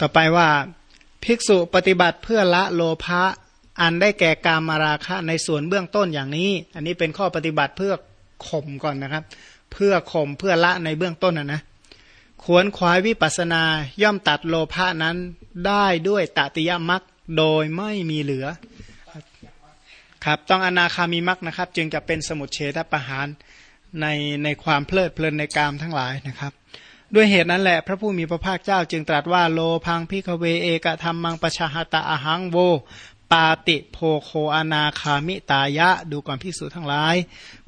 ต่อไปว่าภิกษุปฏิบัติเพื่อละโลภะอันได้แก่กามมาราคะในส่วนเบื้องต้นอย่างนี้ อันนี้เป็นข้อปฏิบัติเพื่อข่มก่อนนะครับ เพื่อข่มเพื่อละในเบื้องต้นนะนะขวนขวายวิปัสนาย่อมตัดโลภะนั้นได้ด้วยตติยมักโดยไม่มีเหลือ ครับต้องอนาคามีมักนะครับ จึงจะเป็นสมุทเฉทประหารในในความเพลิดเพลินในกามทั้งหลายนะครับ ด้วยเหตุนั้นแหละพระผู้มีพระภาคเจ้าจึงตรัสว่าโลภัง ภิกขะเวเอกะธัมมัง ปะชะหะถะ อะหังโว ปาฏิโภโค อะนาคามิตายะ ดูก่อนภิกษุทั้งหลาย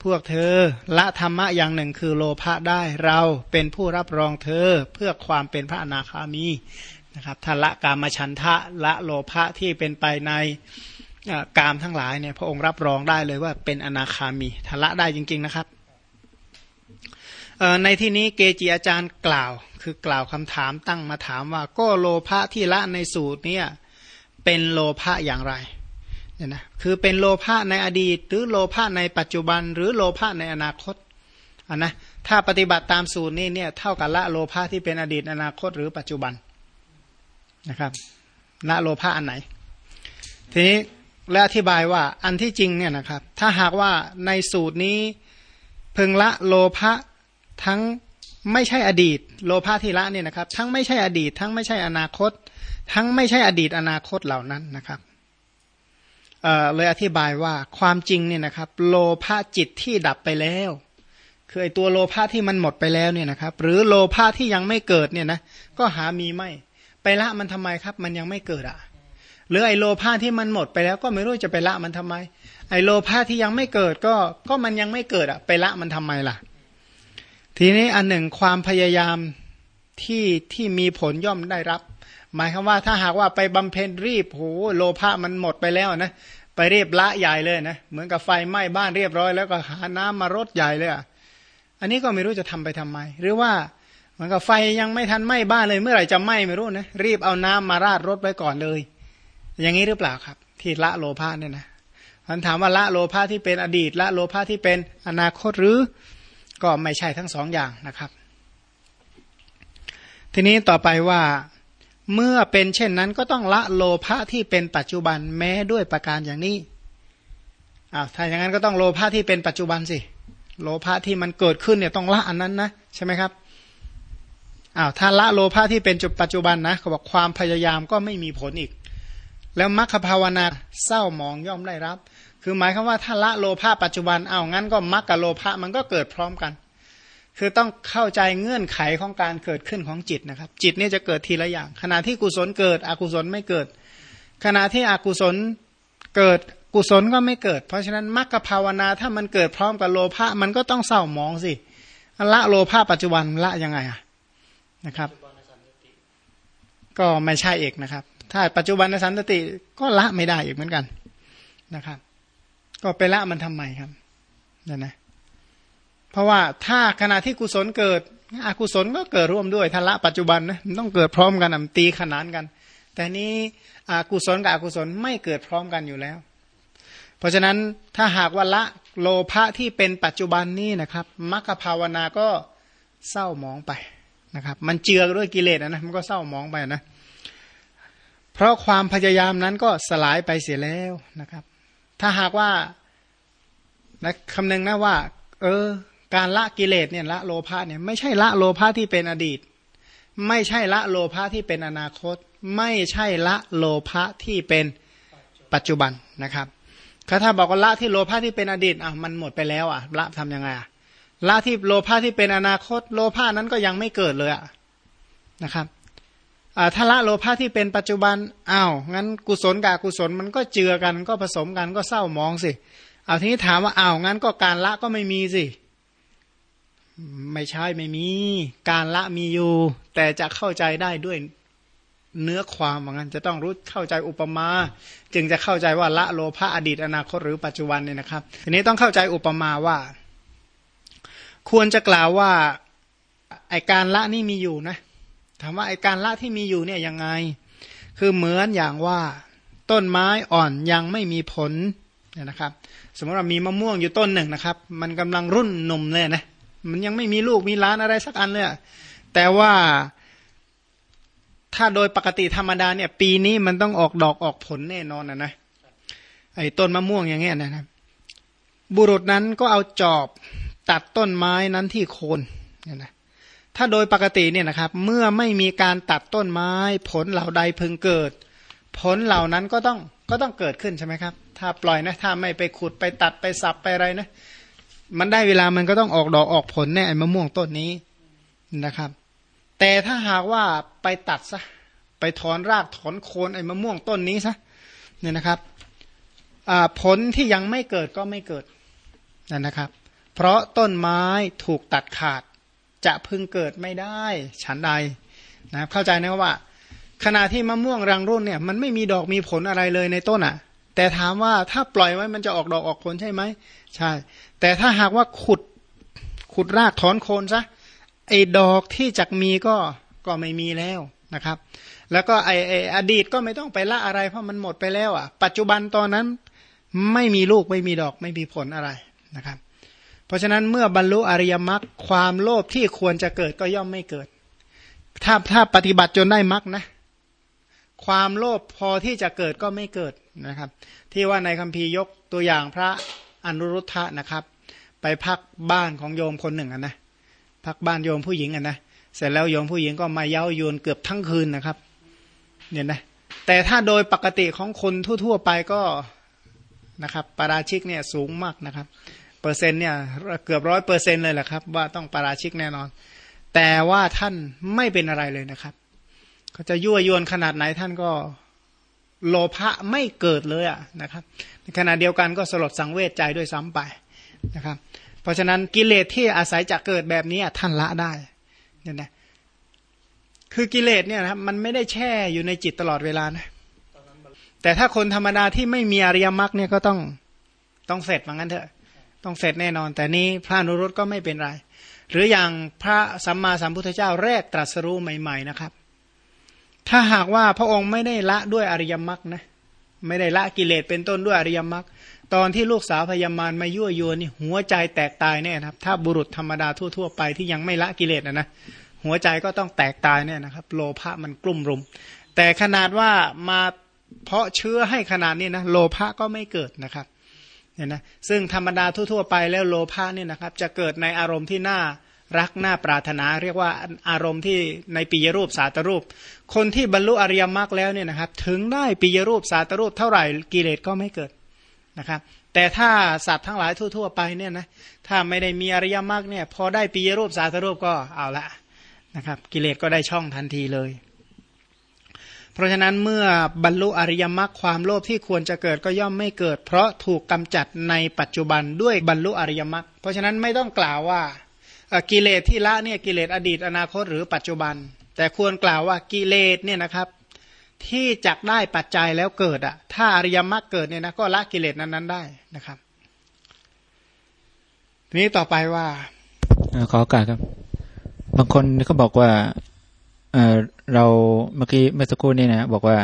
พวกเธอละธรรมะอย่างหนึ่งคือโลภะได้เราเป็นผู้รับรองเธอเพื่อความเป็นพระอนาคามีนะครับถ้าละกามฉันทะละโลภะที่เป็นไปในกามทั้งหลายเนี่ยพระองค์รับรองได้เลยว่าเป็นอนาคามีถ้าละได้จริง ๆนะครับ ในที่นี้เกจิอาจารย์กล่าว คือกล่าวคำถามตั้งมาถามว่า ก็โลภะที่ละในสูตรเนี่ยเป็นโลภะอย่างไรเนี่ยนะคือเป็นโลภะในอดีต หรือโลภะในปัจจุบัน หรือโลภะในอนาคตอะนะถ้าปฏิบัติตามสูตรนี้เนี่ยเท่ากับละโลภะที่เป็นอดีตอนาคตหรือปัจจุบันนะครับละโลภะอันไหน ทีนี้และอธิบายว่าอันที่จริงเนี่ยนะครับ ถ้าหากว่าในสูตรนี้พึงละโลภะ ทั้งไม่ใช่อดีต โลภะที่ละเนี่ยนะครับ ทั้งไม่ใช่อดีต ทั้งไม่ใช่อนาคต ทั้งไม่ใช่อดีตอนาคตเหล่านั้นนะครับเเลยอธิบายว่าความจริงเนี่ยนะครับ โลภะจิตที่ดับไปแล้ว คือไอตัวโลภะที่มันหมดไปแล้วเนี่ยนะครับ หรือโลภะที่ยังไม่เกิดเนี่ยนะก็หามีไม่ไปละมันทำไมครับ มันยังไม่เกิดอะ่ะหรือไอโลภะที่มันหมดไปแล้วก็ไม่รู้จะไปละมันทำไม ไอโลภะที่ยังไม่เกิดก็ก็มันยังไม่เกิดอะ่ะไปละมันทำไมล่ะ ทีนี้อันหนึ่งความพยายามที่ที่มีผลย่อมได้รับ หมายคือว่าถ้าหากว่าไปบำเพ็ญรีบโหโลภะมันหมดไปแล้วนะไปเรียบละใหญ่เลยนะเหมือนกับไฟไหม้บ้านเรียบร้อย แล้วก็หาน้ำมารดใหญ่เลยอะอันนี้ก็ไม่รู้จะทำไปทำไม หรือว่าเหมือนกับไฟยังไม่ทันไหม้บ้านเลย เมื่อไหร่จะไหม้ไม่รู้นะรีบเอาน้ำมาราดรถไว้ก่อนเลย อย่างนี้หรือเปล่าครับ ที่ละโลภะเนี่ยนะท่านถามว่าละโลภะที่เป็นอดีตละโลภะที่เป็นอนาคตหรือ ก็ไม่ใช่ทั้งสองอย่างนะครับ ทีนี้ต่อไปว่าเมื่อเป็นเช่นนั้นก็ต้องละโลภะที่เป็นปัจจุบันแม้ด้วยประการอย่างนี้อ้าวถ้าอย่างนั้นก็ต้องโลภะที่เป็นปัจจุบันสิ โลภะที่มันเกิดขึ้นเนี่ยต้องละอันนั้นนะใช่ไหมครับอ้าวถ้าละโลภะที่เป็นจุดปัจจุบันนะเขาบอกความพยายามก็ไม่มีผลอีก แล้วมรรคภาวนาเศร้าหมองย่อมได้รับ คือหมายคือว่าถ้าละโลภะปัจจุบันเอางั้นก็มรรคกับโลภะมันก็เกิดพร้อมกัน คือต้องเข้าใจเงื่อนไขของการเกิดขึ้นของจิตนะครับ จิตนี่จะเกิดทีละอย่าง ขณะที่กุศลเกิด อกุศลไม่เกิด ขณะที่อกุศลเกิดกุศลก็ไม่เกิด เพราะฉะนั้นมรรคภาวนาถ้ามันเกิดพร้อมกับโลภะมันก็ต้องเศร้ามองสิละโลภะปัจจุบันละยังไงอะนะครับ ก็ไม่ใช่เอกนะครับ ถ้าปัจจุบันในสันติก็ละไม่ได้อีกเหมือนกันนะครับ ก็ไปละมันทำไมครับนั่นนะเพราะว่าถ้าขณะที่กุศลเกิด อกุศลก็เกิดร่วมด้วยทละปัจจุบันนะมันต้องเกิดพร้อมกันตีขนานกัน แต่นี้อกุศลกับอกุศลไม่เกิดพร้อมกันอยู่แล้ว เพราะฉะนั้นถ้าหากว่าละโลภะที่เป็นปัจจุบันนี้นะครับมรรคภาวนาก็เศร้ามองไปนะครับ มันเจือด้วยกิเลสนะมันก็เศร้ามองไปนะเพราะความพยายามนั้นก็สลายไปเสียแล้วนะครับ ถ้าหากว่านะคำนึงนะว่า เออ การละกิเลสเนี่ยละโลภะเนี่ยไม่ใช่ละโลภะที่เป็นอดีต ไม่ใช่ละโลภะที่เป็นอนาคต ไม่ใช่ละโลภะที่เป็นปัจจุบันนะครับถ้าบอกว่าละที่โลภะที่เป็นอดีตอะมันหมดไปแล้วอะละทำยังไงอะละที่โลภะที่เป็นอนาคต โลภะนั้นก็ยังไม่เกิดเลยอะนะครับ ถ้าละโลภะที่เป็นปัจจุบันอ้าวงั้นกุศลกับอกุศลมันก็เจือกันก็ผสมกันก็เศร้ามองสิเอาทีนี้ถามว่าอ้าวงั้นก็การละก็ไม่มีสิไม่ใช่ไม่มี การละมีอยู่ แต่จะเข้าใจได้ด้วยเนื้อความเหมือนกันจะต้องรู้เข้าใจอุปมา จึงจะเข้าใจว่าละโลภะอดีตอนาคตหรือปัจจุบันเนี่ยนะครับ ทีนี้ต้องเข้าใจอุปมาว่า ควรจะกล่าวว่าไอการละนี่มีอยู่นะ ถามว่าไอการละที่มีอยู่เนี่ยยังไง คือเหมือนอย่างว่าต้นไม้อ่อนยังไม่มีผลเนี่ยนะครับ สมมติว่ามีมะม่วงอยู่ต้นหนึ่งนะครับ มันกำลังรุ่นหนุ่มเลยนะมันยังไม่มีลูกมีล้านอะไรสักอันเลยแต่ว่าถ้ถ้าโดยปกติธรรมดาเนี่ย ปีนี้มันต้องออกดอกออกผลแน่นอนนะนะไอ้ต้นมะม่วงอย่างเงี้ยนะครับ บุรุษนั้นก็เอาจอบตัดต้นไม้นั้นที่โคนเนี่ยนะ ถ้าโดยปกติเนี่ยนะครับเมื่อไม่มีการตัดต้นไม้ ผลเหล่าใดพึงเกิด ผลเหล่านั้นก็ต้องก็ต้องเกิดขึ้นใช่ไหมครับ ถ้าปล่อยนะถ้าไม่ไปขุดไปตัดไปสับไปอะไรนะมันได้เวลามันก็ต้องออกดอกออกผลแน่ไอ้มะม่วงต้นนี้นะครับ แต่ถ้าหากว่าไปตัดซะไปถอนรากถอนโคนไอ้มะม่วงต้นนี้ซะเนี่ยนะครับผลที่ยังไม่เกิดก็ไม่เกิดนั่นนะครับ เพราะต้นไม้ถูกตัดขาด จะพึงเกิดไม่ได้ฉันใดนะเข้าใจนะว่า ขณะที่มะม่วงรังรุ่นเนี่ยมันไม่มีดอกมีผลอะไรเลยในต้นอะ แต่ถามว่าถ้าปล่อยไว้มันจะออกดอกออกผลใช่ไหมใช่ แต่ถ้าหากว่าขุดขุดรากถอนโคนซะไอ้ดอกที่จักมีก็ก็ไม่มีแล้วนะครับ แล้วก็ไอ้ไออดีตก็ไม่ต้องไปละอะไรเพราะมันหมดไปแล้วอะ ปัจจุบันตอนนั้นไม่มีลูกไม่มีดอกไม่มีผลอะไรนะครับ เพราะฉะนั้นเมื่อบรรลุอริยมรรคความโลภที่ควรจะเกิดก็ย่อมไม่เกิด ถ้าถ้าปฏิบัติจนได้มรรคนะความโลภพอที่จะเกิดก็ไม่เกิดนะครับ ที่ว่าในคัมภีร์ยกตัวอย่างพระอนุรุทธะนะครับ ไปพักบ้านของโยมคนหนึ่งนะพักบ้านโยมผู้หญิงอะนะเสร็จแล้วโยมผู้หญิงก็มาเย้ายวนเกือบทั้งคืนนะครับเนี่ยนะแต่ถ้าโดยปกติของคนทั่ว ๆ ไปก็นะครับปาราชิกเนี่ยสูงมากนะครับ เปอร์เซ็นต์เนี่ยเกือบร้อยเปอร์เซ็นต์เลยแหละครับ ว่าต้องปาราชิกแน่นอน แต่ว่าท่านไม่เป็นอะไรเลยนะครับเขาจะยั่วยวนขนาดไหนท่านก็โลภะไม่เกิดเลยอะนะครับในขณะเดียวกันก็สลดสังเวชใจด้วยซ้ำไปนะครับ เพราะฉะนั้นกิเลสที่อาศัยจะเกิดแบบนี้ท่านละได้เนี่ยนะคือกิเลสเนี่ยนะมันไม่ได้แช่อยู่ในจิตตลอดเวลานะแต่ถ้าคนธรรมดาที่ไม่มีอริยมรรคเนี่ยก็ต้องต้องเสร็จว่างั้นเถอะ ต้องเสร็จแน่นอน แต่นี้พระนุรุตก็ไม่เป็นไร หรืออย่างพระสัมมาสัมพุทธเจ้าแรกตรัสรู้ใหม่ ๆนะครับ ถ้าหากว่าพระองค์ไม่ได้ละด้วยอริยมรรคนะไม่ได้ละกิเลสเป็นต้นด้วยอริยมรรคตอนที่ลูกสาวพยามารมายั่วยวนนี่หัวใจแตกตายแน่นะครับ ถ้าบุรุษธรรมดาทั่วๆไปที่ยังไม่ละกิเลสนะนะหัวใจก็ต้องแตกตายแน่นะครับ โลภะมันกลุ่มรุม แต่ขนาดว่ามาเพาะเชื้อให้ขนาดนี้นะโลภะก็ไม่เกิดนะครับ เนี่ยนะซึ่งธรรมดาทั่วๆไปแล้วโลภะเนี่ยนะครับจะเกิดในอารมณ์ที่น่ารักน่าปรารถนา เรียกว่าอารมณ์ที่ในปียรูปสาตรูป คนที่บรรลุอริยมรรคแล้วเนี่ยนะครับ ถึงได้ปียรูปสาตรูปเท่าไหร่กิเลสก็ไม่เกิดนะครับ แต่ถ้าสัตว์ทั้งหลายทั่ว ๆ ไปเนี่ยนะถ้าไม่ได้มีอริยมรรคเนี่ยพอได้ปียรูปสาตรูปก็เอาละนะครับ กิเลสก็ได้ช่องทันทีเลย ราะฉะนั้นเมื่อบรรลุอริยมรรคความโลภที่ควรจะเกิดก็ย่อมไม่เกิด เพราะถูกกำจัดในปัจจุบันด้วยบรรลุอริยมรรคเพราะฉะนั้นไม่ต้องกล่าวว่ากิเลสที่ละเนี่ยกิเลสอดีตอนาคตหรือปัจจุบัน แต่ควรกล่าวว่ากิเลสเนี่ยนะครับ ที่จักได้ปัจจัยแล้วเกิดอะถ้าอริยมรรคเกิดเนี่ยนะก็ละกิเลสนั้นๆได้นะครับทีนี้ต่อไปว่าขอโอกาสครับ บางคนเขาบอกว่า เออเราเมื่อกี้เมื่อสักครู่นี้นะบอกว่า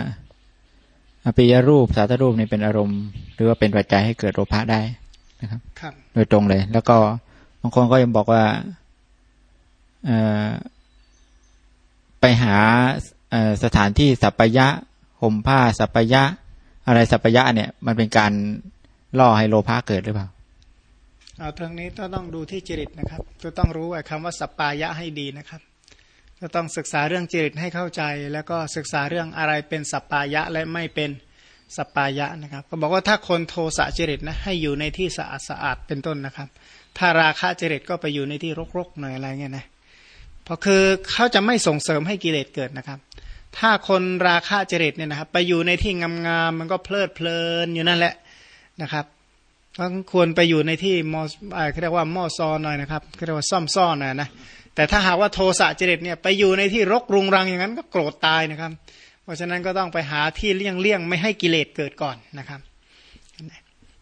อภิยรูปสาธรูปนี่เป็นอารมณ์ หรือว่าเป็นปัจจัยให้เกิดโลภะได้นะครับครับ โดยตรงเลย แล้วก็บางคนก็ยังบอกว่าเออไปหาสถานที่สัปยะห่มผ้าสัปยะ อะไรสัปยะเนี่ย มันเป็นการล่อให้โลภะเกิดหรือเปล่าเอาทางนี้ก็ต้องดูที่จริตนะครับจะต้องรู้ไอ้คำว่าสัปปายะให้ดีนะครับ ก็ต้องศึกษาเรื่องจริตให้เข้าใจ แล้วก็ศึกษาเรื่องอะไรเป็นสัปปายะและไม่เป็นสัปปายะนะครับ ก็บอกว่าถ้าคนโทสะจริตนะให้อยู่ในที่สะอาดสะอาดเป็นต้นนะครับ ถ้าราคะจริตก็ไปอยู่ในที่รกๆหน่อยอะไรเงี้ยนะเพราะคือเขาจะไม่ส่งเสริมให้กิเลสเกิดนะครับ ถ้าคนราคะจริตเนี่ยนะครับ ไปอยู่ในที่งามๆมันก็เพลิดเพลินอยู่นั่นแหละนะครับต้องควรไปอยู่ในที่มอเรียกว่าหม้อซอนหน่อยนะครับเรียกว่าซ่อมซ่อนหน่อยนะ แต่ถ้าหากว่าโทสะจริตเนี่ยไปอยู่ในที่รกรุงรังอย่างนั้นก็โกรธตายนะครับ เพราะฉะนั้นก็ต้องไปหาที่เลี่ยงเลี่ยงไม่ให้กิเลสเกิดก่อนนะครับ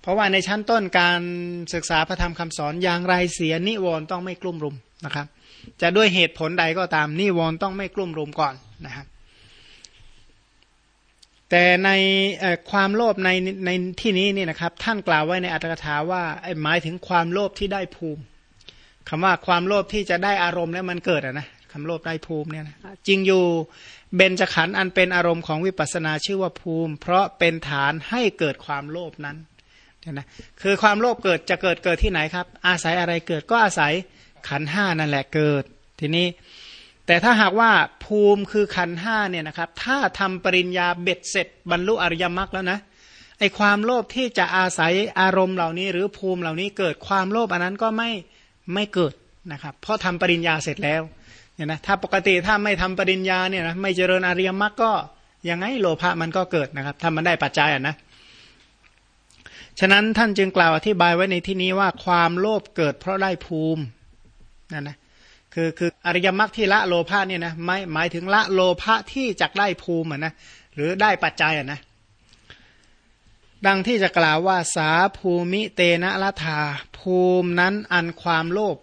เพราะว่าในชั้นต้นการศึกษาพระธรรมคำสอนอย่างไรเสียนิวรณ์ต้องไม่กลุ่มรุมนะครับ จะด้วยเหตุผลใดก็ตามนิวรณ์ต้องไม่กลุ่มรุมก่อนนะครับแต่ในความโลภในในที่นี้นี่นะครับ ท่านกล่าวไว้ในอัตถกถาว่าหมายถึงความโลภที่ได้ภูมิ คำว่าความโลภที่จะได้อารมณ์แล้วมันเกิดอะนะคำโลภได้ภูมิเนี่ยนะจริงอยู่เบญจขันธ์อันเป็นอารมณ์ของวิปัสสนาชื่อว่าภูมิ เพราะเป็นฐานให้เกิดความโลภนั้นเนี่ยนะคือความโลภเกิดจะเกิดเกิดที่ไหนครับ อาศัยอะไรเกิดก็อาศัยขันห้านั่นแหละเกิด ทีนี้ แต่ถ้าหากว่าภูมิคือขันห้าเนี่ยนะครับ ถ้าทำปริญญาเบ็ดเสร็จบรรลุอริยมรรคแล้วนะไอความโลภที่จะอาศัยอารมณ์เหล่านี้ หรือภูมิเหล่านี้เกิดความโลภอันนั้นก็ไม่ไไม่เกิดนะครับเพราะทำปริญญาเสร็จแล้วเนี่ยนะถ้าปกติถ้าไม่ทำปริญญาเนี่ยนะไม่เจริญอริยมรรคก็ยังไงโลภะมันก็เกิดนะครับถ้ามันได้ปัจจัยอะนะฉะนั้นท่านจึงกล่าวอธิบายไว้ในที่นี้ว่าความโลภเกิดเพราะได้ภูมินั่นนะคือคืออริยมรรคที่ละโลภะเนี่ยนะไม่หมายถึงละโลภะที่จักได้ภูมิอะนะหรือได้ปัจจัยอะนะ ดังที่จะกล่าวว่าสาภูมิเตนะละธาภูมินั้นอันความโลภ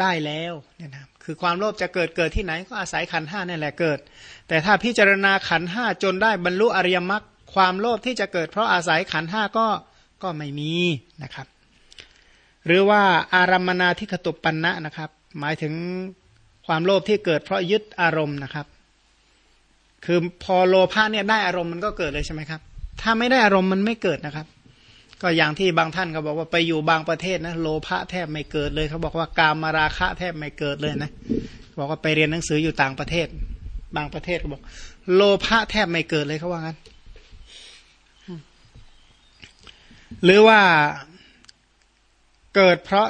ได้แล้วเนี่ยนะคือความโลภจะเกิดเกิดที่ไหนก็อาศัยขันห้านี่แหละเกิด แต่ถ้าพิจารณาขันห้าจนได้บรรลุอริยมรรคความโลภที่จะเกิดเพราะอาศัยขันห้าก็ก็ไม่มีนะครับ หรือว่าอารัมมนาทิคตุปันนะนะครับ หมายถึงความโลภที่เกิดเพราะยึดอารมณ์นะครับ คือพอโลภะเนี่ยได้อารมณ์มันก็เกิดเลยใช่ไหมครับ ถ้าไม่ได้อารมณ์มันไม่เกิดนะครับ ก็อย่างที่บางท่านก็บอกว่าไปอยู่บางประเทศนะโลภะแทบไม่เกิดเลยเขาบอกว่ากามมาราคะแทบไม่เกิดเลยนะบอกว่าไปเรียนหนังสืออยู่ต่างประเทศ บางประเทศก็บอก โลภะแทบไม่เกิดเลยเขาว่างั้นหรือว่าเกิดเพราะ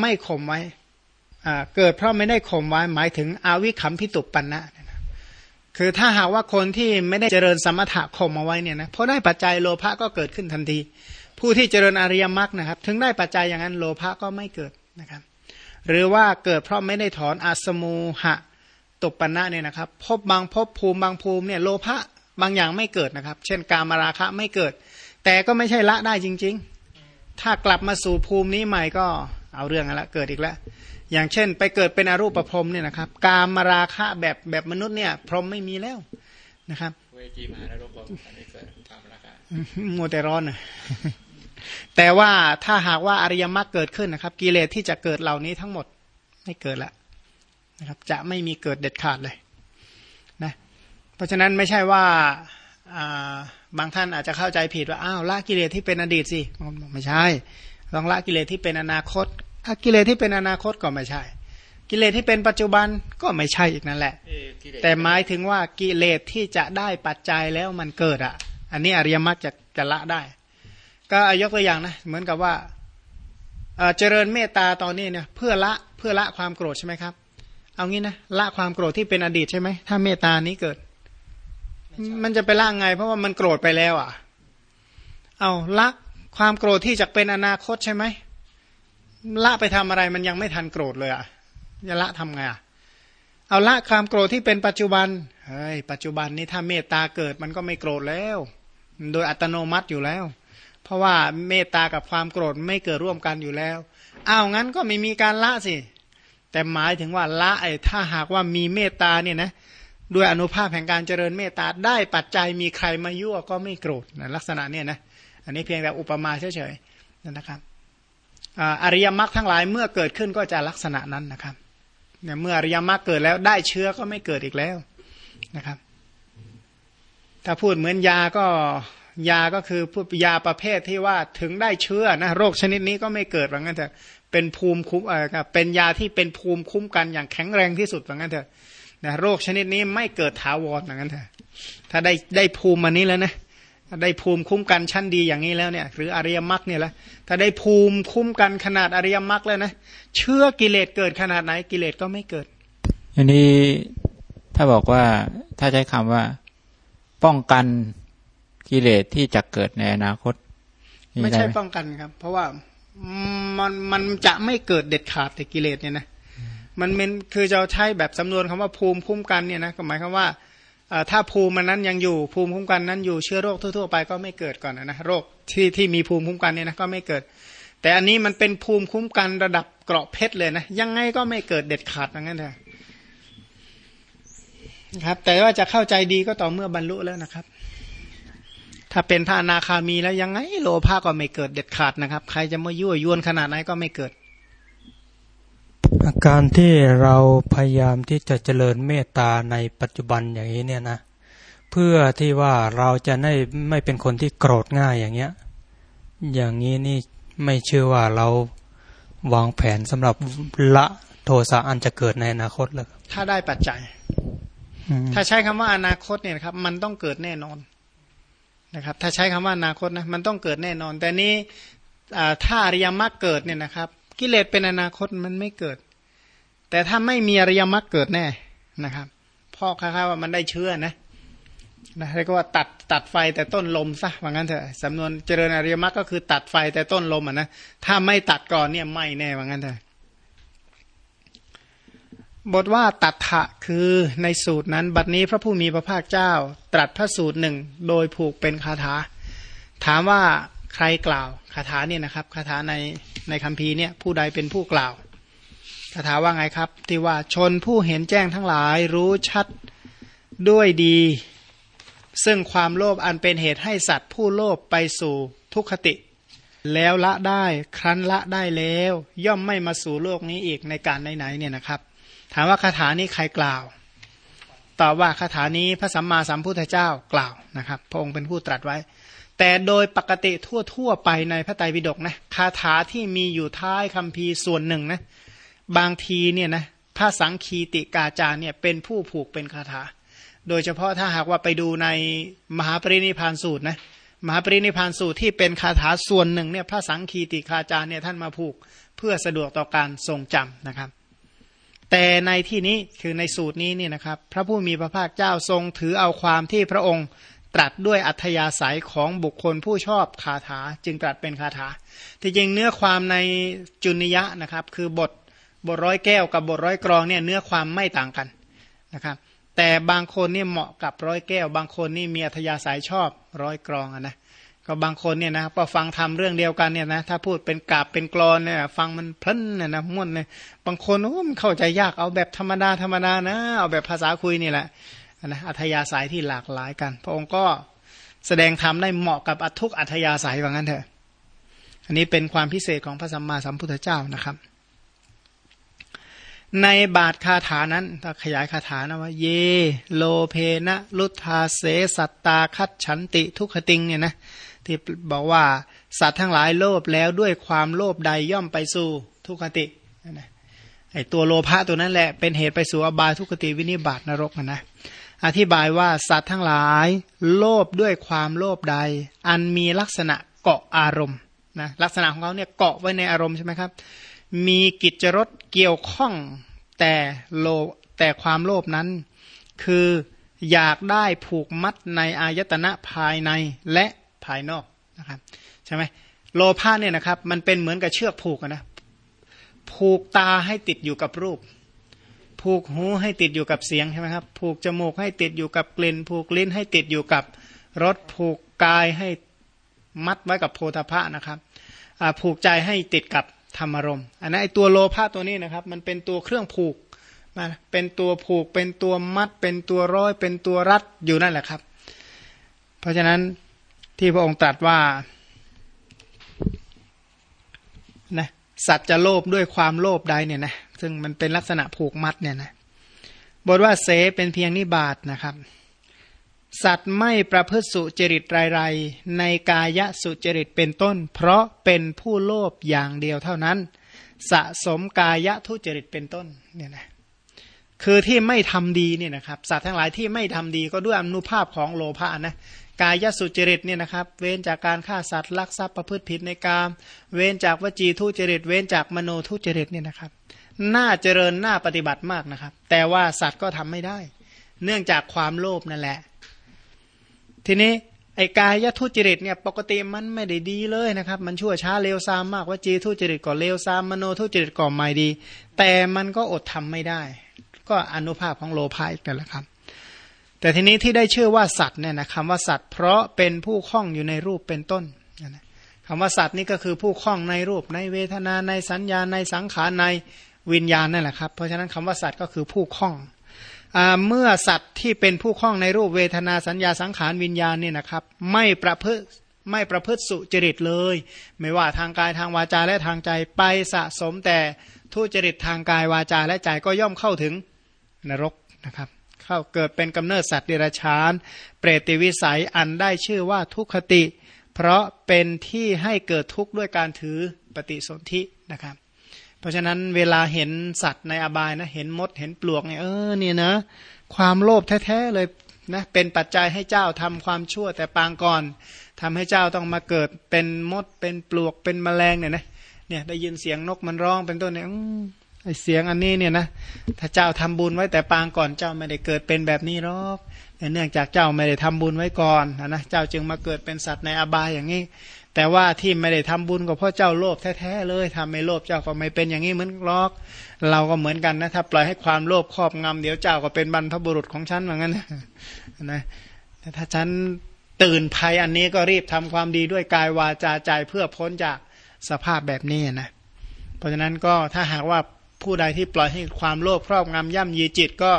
ไม่ข่มไว้เกิดเพราะไม่ได้ข่มไว้ หมายถึงอาวิคัมพิตุปันนะ คือถ้าหากว่าคนที่ไม่ได้เจริญสมถะข่มเอาไว้เนี่ยนะเพราะได้ปัจจัยโลภะก็เกิดขึ้นทันที ผู้ที่เจริญอริยมรรคนะครับ ถึงได้ปัจจัยอย่างนั้นโลภะก็ไม่เกิดนะครับ หรือว่าเกิดเพราะไม่ได้ถอนอาสมูหะตุปันะเนี่ยนะครับพบบางพบภูมิบางภูมิเนี่ยโลภะบางอย่างไม่เกิดนะครับ เช่นการมาราคะไม่เกิด แต่ก็ไม่ใช่ละได้จริง ๆ ถ้ากลับมาสู่ภูมินี้ใหม่ก็เอาเรื่องอะไรเกิดอีกแล้ว อย่างเช่น ไปเกิดเป็นอรูปประพรมเนี่ยนะครับ กามมาราคะแบบแบบมนุษย์เนี่ยพรหมไม่มีแล้วนะครับเวจีมาแล้วรอันนี้เกิดกามราคะมัวแต่ร้อนนะแต่ว่าถ้าหากว่าอริยมรรคเกิดขึ้นนะครับ กิเลสที่จะเกิดเหล่านี้ทั้งหมดไม่เกิดละนะครับ จะไม่มีเกิดเด็ดขาดเลยนะเพราะฉะนั้นไม่ใช่ว่าบางท่านอาจจะเข้าใจผิดว่าอ้าวละกิเลสที่เป็นอดีตสิไม่ใช่ลองละกิเลสที่เป็นอนาคตถ้า กิเลสที่เป็นอนาคตก็ไม่ใช่ กิเลสที่เป็นปัจจุบันก็ไม่ใช่อีกนั่นแหละ แต่หมายถึงว่ากิเลสที่จะได้ปัจจัยแล้วมันเกิดอะ อันนี้อริยมรรคจะจะละได้ ก็ยกตัวอย่างนะ เหมือนกับว่าเจริญเมตตาตอนนี้เนี่ยเพื่อละเพื่อละความโกรธใช่ไหมครับ เอางี้นะละความโกรธที่เป็นอดีตใช่ไหมถ้าเมตตานี้เกิด มันจะไปละไง เพราะว่ามันโกรธไปแล้วอะ เอาละความโกรธที่จะเป็นอนาคตใช่ไหม ละไปทำอะไรมันยังไม่ทันโกรธเลยอะจะละทำไงอะเอาละความโกรธที่เป็นปัจจุบันเฮ้ยปัจจุบันนี้ถ้าเมตตาเกิดมันก็ไม่โกรธแล้ว โดยอัตโนมัติอยู่แล้ว เพราะว่าเมตตากับความโกรธไม่เกิดร่วมกันอยู่แล้วอ้าวงั้นก็ไม่มีการละสิ แต่หมายถึงว่าละไอ้ถ้าหากว่ามีเมตตาเนี่ยนะด้วยอนุภาพแห่งการเจริญเมตตาได้ปัจจัยมีใครมายั่วก็ไม่โกรธนะลักษณะเนี่ยนะอันนี้เพียงแต่อุปมาเฉยๆนะครับ อริยมรรคทั้งหลายเมื่อเกิดขึ้นก็จะลักษณะนั้นนะครับเนี่ยเมื่ออริยมรรคเกิดแล้วได้เชื้อก็ไม่เกิดอีกแล้วนะครับ ถ้าพูดเหมือนยาก็ยาก็คือพูดยาประเภทที่ว่าถึงได้เชื้อนะโรคชนิดนี้ก็ไม่เกิดว่างั้นเถอะเป็นภูมิคุ้มเออเป็นยาที่เป็นภูมิคุ้มกันอย่างแข็งแรงที่สุดว่างั้นเถอะนะโรคชนิดนี้ไม่เกิดถาวรอย่างนั้นเถอะถ้าได้ได้ภูมิมันนี้แล้วนะ ได้ภูมิคุ้มกันชั้นดีอย่างนี้แล้วเนี่ย หรืออริยมรรคเนี่ยแหละถ้าได้ภูมิคุ้มกันขนาดอริยมรรคแล้วนะเชื่อกิเลสเกิดขนาดไหนกิเลสก็ไม่เกิดอันนี้ถ้าบอกว่าถ้าใช้คำว่าป้องกันกิเลสที่จะเกิดในอนาคต ไม่ใช่ป้องกันครับ เพราะว่ามันมันจะไม่เกิดเด็ดขาดแต่กิเลสเนี่ยนะมันเป็นคือจะใช้แบบสำนวนคำว่าภูมิคุ้มกันเนี่ยนะก็หมายความว่า ถ้าภูมิมันนั้นยังอยู่ภูมิคุ้มกันนั้นอยู่เชื้อโรคทั่วๆไปก็ไม่เกิดก่อนนะโรคที่ที่มีภูมิคุ้มกันเนี่ยนะก็ไม่เกิด แต่อันนี้มันเป็นภูมิคุ้มกันระดับเกราะเพชรเลยนะยังไงก็ไม่เกิดเด็ดขาดอย่างนั้นเลยครับ แต่ว่าจะเข้าใจดีก็ต่อเมื่อบรรลุแล้วนะครับ ถ้าเป็นพระอนาคามีแล้วยังไงโลภะก็ไม่เกิดเด็ดขาดนะครับ ใครจะมายั่วยวนขนาดไหนก็ไม่เกิด อาการที่เราพยายามที่จะเจริญเมตตาในปัจจุบันอย่างนี้เนี่ยนะเพื่อที่ว่าเราจะไม่ไม่เป็นคนที่โกรธง่ายอย่างเงี้ย อย่างนี้นี่ไม่เชื่อว่าเราวางแผนสำหรับละโทสะอันจะเกิดในอนาคตเลยถ้าได้ปัจจัย ถ้าใช้คำว่าอนาคตเนี่ยครับ มันต้องเกิดแน่นอนนะครับ ถ้าใช้คำว่าอนาคตนะมันต้องเกิดแน่นอน แต่นี้ถ้าอริยมรรคเกิดเนี่ยนะครับ กิเลสเป็นอนาคตมันไม่เกิด แต่ถ้าไม่มีอริยมรรคเกิดแน่นะครับพ่อค้าว่ามันได้เชื่อนะนะเรียกว่าตัดตัดไฟแต่ต้นลมซะว่างั้นเถอะสำนวนเจริญอริยมรรคก็คือตัดไฟแต่ต้นลมอะนะถ้าไม่ตัดก่อนเนี่ยไม่แน่ว่างั้นเถอะบทว่าตัดถะคือในสูตรนั้น บัดนี้พระผู้มีพระภาคเจ้า ตรัสพระสูตรหนึ่งโดยผูกเป็นคาถา ถามว่าใครกล่าวาถาเนี่ยนะครับคาถาในในคัมภีร์เนี่ยผู้ใดเป็นผู้กล่าวคาถาว่าไงครับ ที่ว่าชนผู้เห็นแจ้งทั้งหลายรู้ชัดด้วยดี ซึ่งความโลภอันเป็นเหตุให้สัตว์ผู้โลภไปสู่ทุกขติ แล้วละได้ครั้นละได้แล้ว ย่อมไม่มาสู่โลกนี้อีกในการไหนๆเนี่ยนะครับ ถามว่าคาถานี้ใครกล่าวตอบว่าคาถานี้พระสัมมาสัมพุทธเจ้ากล่าวนะครับ พระองค์เป็นผู้ตรัสไว้ แต่โดยปกติทั่ว ๆ ไปในพระไตรปิฎกนะคาถาที่มีอยู่ท้ายคัมภีร์ส่วนหนึ่งนะบางทีเนี่ยนะพระสังคีติกาจารเนี่ยเป็นผู้ผูกเป็นคาถา โดยเฉพาะถ้าหากว่าไปดูในมหาปรินิพานสูตรนะมหาปรินิพานสูตรที่เป็นคาถาส่วนหนึ่งเนี่ยพระสังคีติกาจารเนี่ยท่านมาผูกเพื่อสะดวกต่อการทรงจำนะครับ แต่ในที่นี้คือในสูตรนี้เนี่ยนะครับ พระผู้มีพระภาคเจ้าทรงถือเอาความที่พระองค์ ตรัสด้วยอัธยาศัยของบุคคลผู้ชอบคาถา จึงตรัสเป็นคาถา ที่จริงเนื้อความในจุนิยะนะครับ คือบทบทร้อยแก้วกับบทร้อยกรองเนี่ยเนื้อความไม่ต่างกันนะครับ แต่บางคนนี่เหมาะกับร้อยแก้ว บางคนนี่มีอัธยาศัยชอบร้อยกรองนะก็บางคนเนี่ยนะพอฟังทำเรื่องเดียวกันเนี่ยนะถ้าพูดเป็นกาบเป็นกรอนเนี่ยฟังมันพลันเนี่ยนะม่วนเลยบางคนโอ้มันเข้าใจยากเอาแบบธรรมดาธรรมดานะ เอาแบบภาษาคุยนี่แหละ นะอัธยาศัยที่หลากหลายกัน พระองค์ก็แสดงธรรมได้เหมาะกับอทุกอัธยาศัยว่างั้นเถอะ อันนี้เป็นความพิเศษของพระสัมมาสัมพุทธเจ้านะครับ ในบาทคาถานั้นถ้าขยายคาถานะว่า เย โลเพนะ ลุทาเสสัตตาคัดฉันติทุกขติงเนี่ยนะที่บอกว่าสัตว์ทั้งหลายโลภแล้วด้วยความโลภใดย่อมไปสู่ทุกขตินะไอตัวโลภะตัวนั้นแหละเป็นเหตุไปสู่อบายทุกขติวินิบาตนรกนะ อธิบายว่าสัตว์ทั้งหลาย โลภด้วยความโลภใด อันมีลักษณะเกาะอารมณ์นะลักษณะของเขาเนี่ยเกาะไว้ในอารมณ์ใช่ไหมครับ มีกิจรสเกี่ยวข้องแต่โลแต่ความโลภนั้น คืออยากได้ผูกมัดในอายตนะภายในและภายนอกนะครับใช่ไหมโลภะเนี่ยนะครับมันเป็นเหมือนกับเชือกผูกนะผูกตาให้ติดอยู่กับรูป ผูกหูให้ติดอยู่กับเสียงใช่ไหมครับ ผูกจมูกให้ติดอยู่กับกลิ่น ผูกลิ้นให้ติดอยู่กับรสผูกกายให้มัดไว้กับโพธาภะนะครับผูกใจให้ติดกับธรรมรมอันนั้นไอตัวโลภะตัวนี้นะครับ มันเป็นตัวเครื่องผูกมาเป็นตัวผูกเป็นตัวมัด เป็นตัวร้อย เป็นตัวรัดอยู่นั่นแหละครับ เพราะฉะนั้นที่พระองค์ตรัสว่านะสัตว์จะโลภด้วยความโลภใดเนี่ยนะ ซึ่งมันเป็นลักษณะผูกมัดเนี่ยนะบทว่าเสเป็นเพียงนิบาตนะครับ สัตว์ไม่ประพฤติสุจริตไรๆในกายสุจริตเป็นต้น เพราะเป็นผู้โลภอย่างเดียวเท่านั้น สะสมกายทุจริตเป็นต้นเนี่ยนะคือที่ไม่ทำดีเนี่ยนะครับสัตว์ทั้งหลายที่ไม่ทำดีก็ด้วยอนุภาพของโลภะนะกายสุจริตเนี่ยนะครับ เว้นจากการฆ่าสัตว์ลักทรัพย์ประพฤติผิดในกาม เว้นจากวจีทุจริต เว้นจากมโนทุจริตเนี่ยนะครับ น่าเจริญน่าปฏิบัติมากนะครับ แต่ว่าสัตว์ก็ทำไม่ได้ เนื่องจากความโลภนั่นแหละ ทีนี้ไอ้กายทุจริตเนี่ยปกติมันไม่ได้ดีเลยนะครับ มันชั่วช้าเลวซามมากว่าจีทุจริตก่อเลวซามมโนทุจริตก่อไม่ดี แต่มันก็อดทำไม่ได้ ก็อนุภาพของโลภะอีกนั่นแหล้วครับ แต่ทีนี้ที่ได้ชื่อว่าสัตว์เนี่ยนะคำว่าสัตว์ เพราะเป็นผู้คล้องอยู่ในรูปเป็นต้นคำว่าสัตว์นี่ก็คือผู้คล้องในรูปในเวทนาในสัญญาในสังขารใน วิญญาณนั่นแหละครับ เพราะฉะนั้นคำว่าสัตว์ก็คือผู้คล้องเมื่อสัตว์ที่เป็นผู้คล้องในรูปเวทนาสัญญาสังขารวิญญาณเนี่ยนะครับ ไม่ประพฤติไม่ประพฤติสุจริตเลย ไม่ว่าทางกายทางวาจาและทางใจไปสะสมแต่ทุจริตทางกายวาจาและใจก็ย่อมเข้าถึงนรกนะครับ เข้าเกิดเป็นกำเนิดสัตว์เดรัจฉาน เปรติวิสัยอันได้ชื่อว่าทุกขติ เพราะเป็นที่ให้เกิดทุกข์ด้วยการถือปฏิสนธินะครับ เพราะฉะนั้นเวลาเห็นสัตว์ในอบายนะเห็นมดเห็นปลวกเนี่ยเออเนี่ยนะ ความโลภแท้ๆเลยนะเป็นปัจจัยให้เจ้าทำความชั่วแต่ปางก่อนทำให้เจ้าต้องมาเกิดเป็นมดเป็นปลวกเป็นแมลงเนี่ยนะเนี่ยได้ยินเสียงนกมันร้องเป็นต้นเนี่ยไอเสียงอันนี้เนี่ยนะถ้าเจ้าทำบุญไว้แต่ปางก่อนเจ้าไม่ได้เกิดเป็นแบบนี้หรอกเนื่องจากเจ้าไม่ได้ทำบุญไว้ก่อนนะเจ้าจึงมาเกิดเป็นสัตว์ในอบายอย่างนี้ แต่ว่าที่ไม่ได้ทำบุญก็เพราะเจ้าโลภแท้ๆเลยทำไม่โลภเจ้าก็ไม่เป็นอย่างนี้เหมือนลอก เราก็เหมือนกันนะถ้าปล่อยให้ความโลภครอบงำเดี๋ยวเจ้าก็เป็นบรรพบุรุษของฉันเหมือนกันนะแต่ถ้าฉันตื่นภัยอันนี้ก็รีบทำความดีด้วยกายวาจาใจเพื่อพ้นจากสภาพแบบนี้นะเพราะฉะนั้นก็ถ้าหากว่าผู้ใดที่ปล่อยให้ความโลภครอบงำย่ำยีจิตก็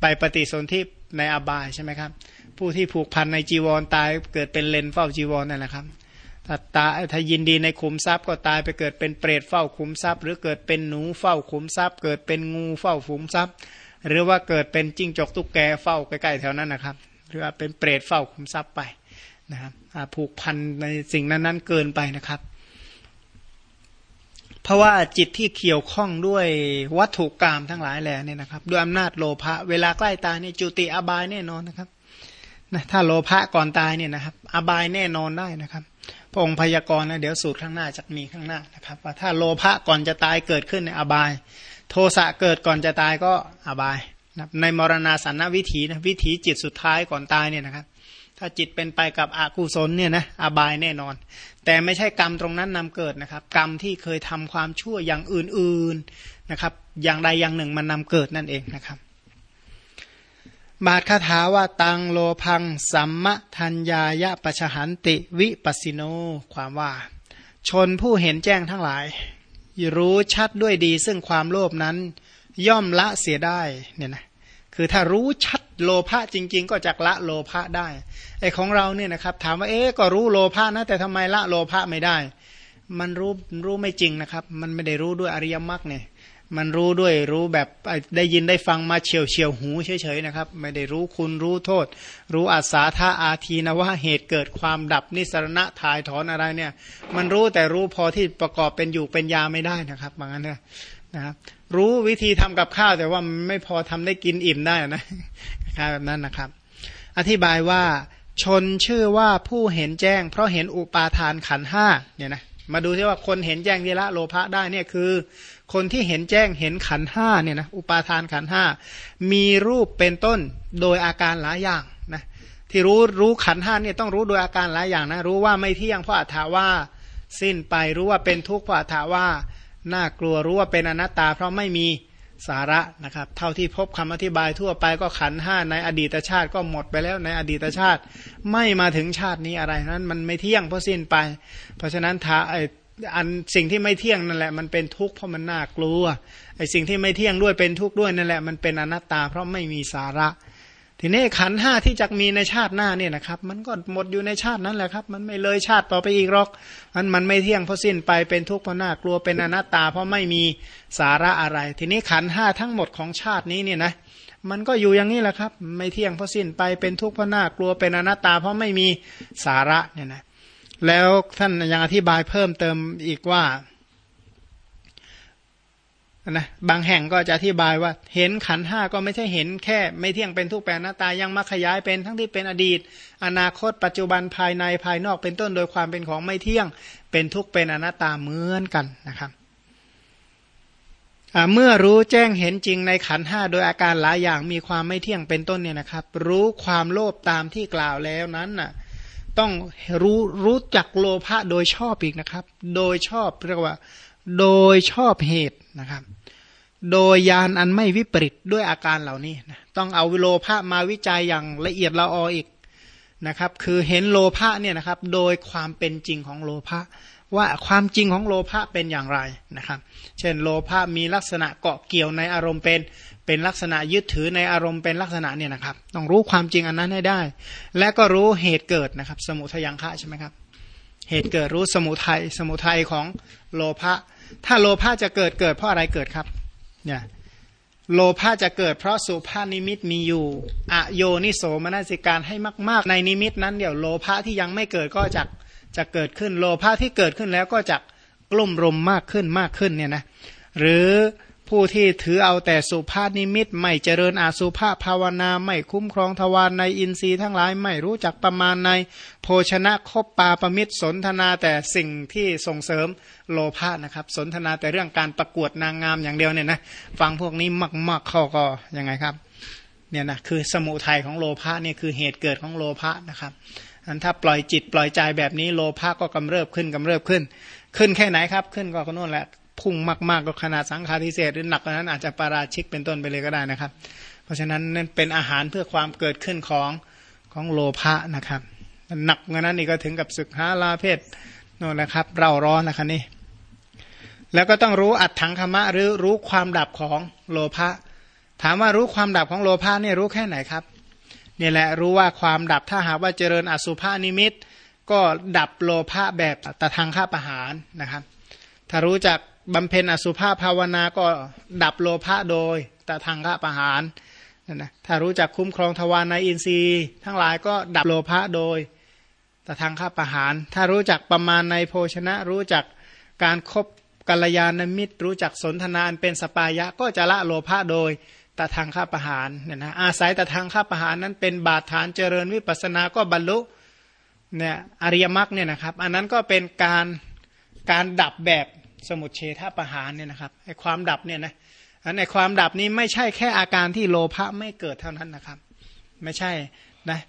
ไปปฏิสนธิในอบายใช่ไหมครับ ผู้ที่ผูกพันในจีวรตายเกิดเป็นเลนเฝ้าจีวรนั่นแหละครับ ถ้าตาถ้ายินดีในขุมทรัพย์ก็ตายไปเกิดเป็นเปรตเฝ้าขุมทรัพย์ หรือเกิดเป็นหนูเฝ้าขุมทรัพย์ เกิดเป็นงูเฝ้าขุมทรัพย์ หรือว่าเกิดเป็นจิ้งจกตุ๊กแกเฝ้าใกล้ๆแถวนั้นนะครับ หรือว่าเป็นเปรตเฝ้าขุมทรัพย์ไปนะครับผูกพันในสิ่งนั้นๆเกินไปนะครับ เพราะว่าจิตที่เกี่ยวข้องด้วยวัตถุกรรมทั้งหลายแหล่เนี่ยนะครับ ด้วยอำนาจโลภะเวลาใกล้ตายนี่จุติอบายแน่นอนนะครับ นะถ้าโลภะก่อนตายเนี่ยนะครับ อบายแน่นอนได้นะครับพระองค์พยากรณ์นะเดี๋ยวสูตรข้างหน้าจะมีข้างหน้านะครับ ว่าถ้าโลภะก่อนจะตายเกิดขึ้นในอบาย โทสะเกิดก่อนจะตายก็อบายนะในมรณาสันนวิถีนะวิถีจิตสุดท้ายก่อนตายเนี่ยนะครับ ถ้าจิตเป็นไปกับอกุศลเนี่ยนะอบายแน่นอน แต่ไม่ใช่กรรมตรงนั้นนำเกิดนะครับ กรรมที่เคยทำความชั่วอย่างอื่นๆนะครับ อย่างใดอย่างหนึ่งมันนำเกิดนั่นเองนะครับ บาทคาถาว่าตังโลพังสัมมทัญญายะปชหันติวิปัสิโน ความว่า ชนผู้เห็นแจ้งทั้งหลาย รู้ชัดด้วยดีซึ่งความโลภนั้น ย่อมละเสียได้เนี่ยนะคือถ้ารู้ชัดโลภะจริง ๆ ก็จะละโลภะได้ไอของเราเนี่ยนะครับ ถามว่าเอ๊ก็รู้โลภะนะแต่ทำไมละโลภะไม่ได้ มันรู้รู้ไม่จริงนะครับ มันไม่ได้รู้ด้วยอริยมรรคเนี่ย มันรู้ด้วยรู้แบบได้ยินได้ฟังมาเฉียวเฉียวหูเฉยๆนะครับ ไม่ได้รู้คุณรู้โทษ รู้อาสาธาอาทีนะว่าเหตุเกิดความดับนิสรณะถ่ายถอนอะไรเนี่ย มันรู้แต่รู้พอที่ประกอบเป็นอยู่เป็นยาไม่ได้นะครับบางอันเนี่ยนะครับรู้วิธีทำกับข้าวแต่ว่าไม่พอทำได้กินอิ่มได้นะค่แบบนั้นนะครับ อธิบายว่าชนชื่อว่าผู้เห็นแจ้ง เพราะเห็นอุปาทานขันห้าเนี่ยนะมาดูที่ว่าคนเห็นแจ้งที่ละโลภะได้เนี่ยคือ คนที่เห็นแจ้งเห็นขันห้าเนี่ยนะอุปาทานขันห้ามีรูปเป็นต้นโดยอาการหลายอย่างนะที่รู้รู้ขันห้าเนี่ยต้องรู้โดยอาการหลายอย่างนะรู้ว่าไม่เที่ยงเพราะอัตถาว่าสิ้นไปรู้ว่าเป็นทุกข์เพราะอัตถาว่าน่ากลัวรู้ว่าเป็นอนัตตา เพราะไม่มีสาระนะครับ เท่าที่พบคำอธิบายทั่วไปก็ขันห้าในอดีตชาติก็หมดไปแล้วในอดีตชาติ ไม่มาถึงชาตินี้อะไรนั้น มันไม่เที่ยงเพราะสิ้นไป เพราะฉะนั้นถ้าไอันสิ่งที่ไม่เที่ยงนั่นแหละ มันเป็นทุกข์เพราะมันน่ากลัวไอ้สิ่งที่ไม่เที่ยงด้วยเป็นทุกข์ด้วยนั่นแหละมันเป็นอนัตตา เพราะไม่มีสาระ ทีนี้ขันห้าที่จะมีในชาติหน้าเนี่ยนะครับ มันก็หมดอยู่ในชาตินั้นแหละครับ มันไม่เลยชาติต่อไปอีกหรอกมันมันไม่เที่ยงเพราะสิ้นไปเป็นทุกข์เพราะน่ากลัวเป็นอนัตตา เพราะไม่มีสาระอะไร ทีนี้ขันห้าทั้งหมดของชาตินี้เนี่ยนะมันก็อยู่อย่างนี้แหละครับ ไม่เที่ยงเพราะสิ้นไปเป็นทุกข์เพราะน่ากลัวเป็นอนัตตา เพราะไม่มีสาระเนี่ยนะ แล้วท่านยังอธิบายเพิ่มเติมอีกว่านะบางแห่งก็จะอธิบายว่า เห็นขันห้าก็ไม่ใช่เห็นแค่ ไม่เที่ยงเป็นทุกแปลหน้าตายังมาขยายเป็นทั้งที่เป็นอดีต อนาคตปัจจุบันภายในภายนอกเป็นต้นโดยความเป็นของไม่เที่ยง เป็นทุกเป็นอนัตตาเหมือนกันนะครับเมื่อรู้แจ้งเห็นจริงในขันห้าโดยอาการหลายอย่างมีความไม่เที่ยงเป็นต้นเนี่ยนะครับ รู้ความโลภตามที่กล่าวแล้วนั้นน่ะ ต้องรู้รู้จักโลภะโดยชอบอีกนะครับ โดยชอบเรียกว่า โดยชอบเหตุนะครับ โดยยานอันไม่วิปริตด้วยอาการเหล่านี้นะต้องเอาโลภะมาวิจัยอย่างละเอียดละอออีกนะครับ คือเห็นโลภะเนี่ยนะครับ โดยความเป็นจริงของโลภะว่าความจริงของโลภะเป็นอย่างไรนะครับ เช่นโลภะมีลักษณะเกาะเกี่ยวในอารมณ์เป็น เป็นลักษณะยึดถือในอารมณ์เป็นลักษณะเนี่ยนะครับ ต้องรู้ความจริงอันนั้นให้ได้ และก็รู้เหตุเกิดนะครับ สมุทยังคะใช่ไหมครับ เหตุเกิดรู้สมุทัยสมุทัยของโลภะถ้าโลภะจะเกิดเกิดเพราะอะไรเกิดครับเนี่ยโลภะจะเกิดเพราะสุภานิมิตมีอยู่อโยนิโสมนสิการให้มาก ๆ ในนิมิตนั้นเดี๋ยวโลภะที่ยังไม่เกิดก็จะจะเกิดขึ้น โลภะที่เกิดขึ้นแล้วก็จะกลุ่มรมมากขึ้นมากขึ้นเนี่ยนะหรือ ผู้ที่ถือเอาแต่สุภาพนิมิตไม่เจริญอาสุภาพภาวนาไม่คุ้มครองทวารในอินทรีย์ทั้งหลายไม่รู้จักประมาณใน โภชนะคบปาประมิตรสนทนาแต่สิ่งที่ส่งเสริมโลภะนะครับ สนทนาแต่เรื่องการประกวดนางงามอย่างเดียวเนี่ยนะฟังพวกนี้มากๆเข้าก็ยังไงครับเนี่ยนะคือสมุทัยของโลภะเนี่ยคือเหตุเกิดของโลภะนะครับอันถ้าปล่อยจิตปล่อยใจแบบนี้โลภะก็กำเริบขึ้นกำเริบขึ้น ขึ้นแค่ไหนครับ ขึ้นก็โน่นแหละ พุ่งมากๆก็ขนาดสังฆาทิเศษหรือหนักกว่านั้นอาจจะปาราชิกเป็นต้นไปเลยก็ได้นะครับ เพราะฉะนั้นนั่นเป็นอาหารเพื่อความเกิดขึ้นของของโลภะนะครับหนักกว่านั้นนี่ก็ถึงกับศึกหาลาเพศนั่นแหละครับ เร่าร้อนนะครับนี่แล้วก็ต้องรู้อัดถังคมะหรือรู้ความดับของโลภะถามว่ารู้ความดับของโลภะเนี่ยรู้แค่ไหนครับนี่แหละรู้ว่าความดับถ้าหากว่าเจริญอสุภานิมิต ก็ดับโลภะแบบตะทางข้าประหารนะครับ ถ้ารู้จัก บำเพ็ญอสุภาพภาวนาก็ดับโลภะโดยตะทางข้าประหารนะถ้ารู้จักคุ้มครองทวารในอินทรีย์ ทั้งหลายก็ดับโลภะโดยตะทางข้าประหาร ถ้ารู้จักประมาณในโภชนะ รู้จักการครบกัลยาณมิตร รู้จักสนทนานเป็นสปายะก็จะละโลภะโดยตะทางข้าประหารเนี่ยนะอาศัยตะทางข้าประหารนั้นเป็นบาดฐานเจริญวิปัสนาก็บรรลุเนี่ยอริยมรรคเนี่ยนะครับ อันนั้นก็เป็นการการดับแบบ สมุทเฉทประหารเนี่ยนะครับไอความดับเนี่ยนะอันในความดับนี้ไม่ใช่แค่อาการที่โลภะไม่เกิดเท่านั้นนะครับ ไม่ใช่นะ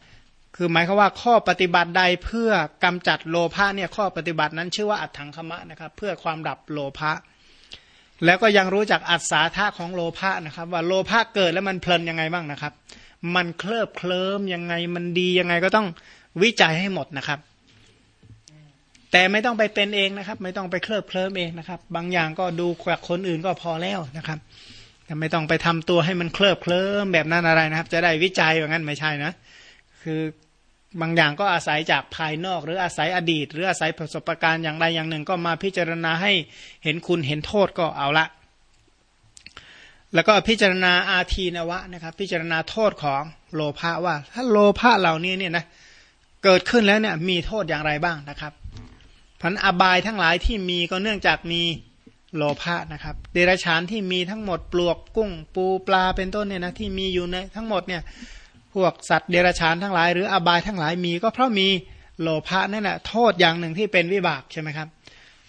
คือหมายความว่าข้อปฏิบัติใดเพื่อกำจัดโลภะเนี่ยข้อปฏิบัตินั้นชื่อว่าอัตถังคมะนะครับ เพื่อความดับโลภะแล้วก็ยังรู้จักอัศาธาของโลภะนะครับ ว่าโลภะเกิดแล้วมันเพลินยังไงบ้างนะครับ มันเคลิบเคลิ้มยังไงมันดียังไงก็ต้องวิจัยให้หมดนะครับ แต่ไม่ต้องไปเป็นเองนะครับ ไม่ต้องไปเคลิบเคลิ้มเองนะครับ บางอย่างก็ดูจากคนอื่นก็พอแล้วนะครับแต่ไม่ต้องไปทำตัวให้มันเคลิบเคลิ้มแบบนั้นอะไรนะครับ จะได้วิจัยอย่างนั้นไม่ใช่นะ คือบางอย่างก็อาศัยจากภายนอก หรืออาศัยอดีต หรืออาศัยประสบการณ์อย่างใดอย่างหนึ่ง ก็มาพิจารณาให้เห็นคุณเห็นโทษก็เอาละ แล้วก็พิจารณาอาทีนวะนะครับ พิจารณาโทษของโลภะว่า ถ้าโลภะเหล่านี้เนี่ยนะเกิดขึ้นแล้วเนี่ยมีโทษอย่างไรบ้างนะครับ พันอบายทั้งหลายที่มีก็เนื่องจากมีโลภะนะครับ เดรัจฉานที่มีทั้งหมดปลวกกุ้งปูปลาเป็นต้นเนี่ยนะที่มีอยู่ในทั้งหมดเนี่ยพวกสัตว์เดรัจฉานทั้งหลายหรืออบายทั้งหลายมีก็เพราะมีโลภะนั่นแหละโทษอย่างหนึ่งที่เป็นวิบากใช่ไหมครับ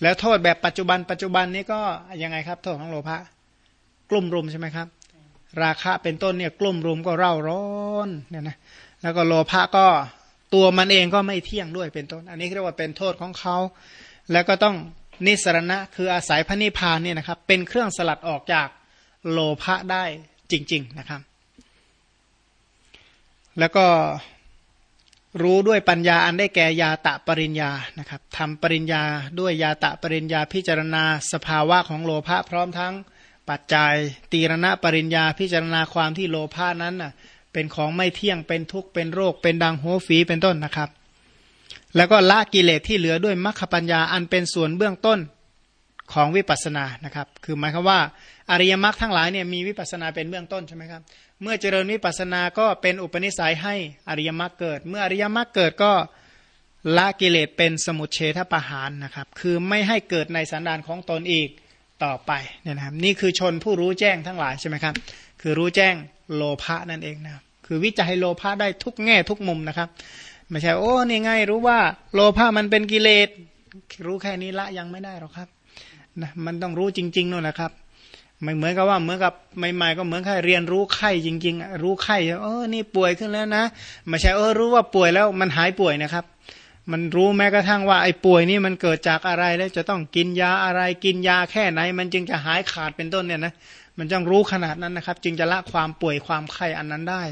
แล้วโทษแบบปัจจุบันปัจจุบันนี้ก็ยังไงครับ โทษของโลภะกลุ่มรุมใช่ไหมครับ ราคะเป็นต้นเนี่ยกลุ่มรุมก็เร่าร้อนเนี่ยนะแล้วก็โลภะก็ ตัวมันเองก็ไม่เที่ยงด้วยเป็นต้น อันนี้เรียกว่าเป็นโทษของเขา แล้วก็ต้องนิสรณะคืออาศัยพระนิพพานเนี่ยนะครับ เป็นเครื่องสลัดออกจากโลภะได้จริง ๆนะครับ แล้วก็รู้ด้วยปัญญาอันได้แก่ยาตะปริญญานะครับทำปริญญาด้วยยาตะปริญญาพิจารณาสภาวะของโลภะพร้อมทั้งปัจจัยตีรณะปริญญาพิจารณาความที่โลภะนั้นน่ะ เป็นของไม่เที่ยงเป็นทุกข์เป็นโรค เป็นดังหัวฝีเป็นต้นนะครับ แล้วก็ละกิเลสที่เหลือด้วยมรรคปัญญาอันเป็นส่วนเบื้องต้นของวิปัสสนานะครับ คือหมายความว่าอริยมรรคทั้งหลายเนี่ยมีวิปัสสนาเป็นเบื้องต้นใช่ไหมครับ เมื่อเจริญวิปัสสนาก็เป็นอุปนิสัยให้อริยมรรคเกิด เมื่ออริยมรรคเกิดก็ละกิเลสเป็นสมุทเฉทประหารนะครับ คือไม่ให้เกิดในสันดานของตนอีกต่อไปเนี่ยนะครับ นี่คือชนผู้รู้แจ้งทั้งหลายใช่ไหมครับ คือรู้แจ้งโลภะนั่นเองนะคือวิจัยโลภะได้ทุกแง่ทุกมุมนะครับไม่ใช่โอ้นี่ไงรู้ว่าโลภะมันเป็นกิเลสรู้แค่นี้ละยังไม่ได้หรอกครับนะมันต้องรู้จริงๆนู่นแหละครับไม่เหมือนกับว่าเหมือนกับใหม่ๆก็เหมือนแค่เรียนรู้ไข้จริงๆรู้ไข้เออนี่ป่วยขึ้นแล้วนะไม่ใช่เออรู้ว่าป่วยแล้วมันหายป่วยนะครับ มันรู้แม้กระทั่งว่าไอ้ป่วยนี่มันเกิดจากอะไรแล้วจะต้องกินยาอะไรกินยาแค่ไหน มันจึงจะหายขาดเป็นต้นเนี่ยนะ มันต้องรู้ขนาดนั้นนะครับ จึงจะละความป่วยความไข้อันนั้นได้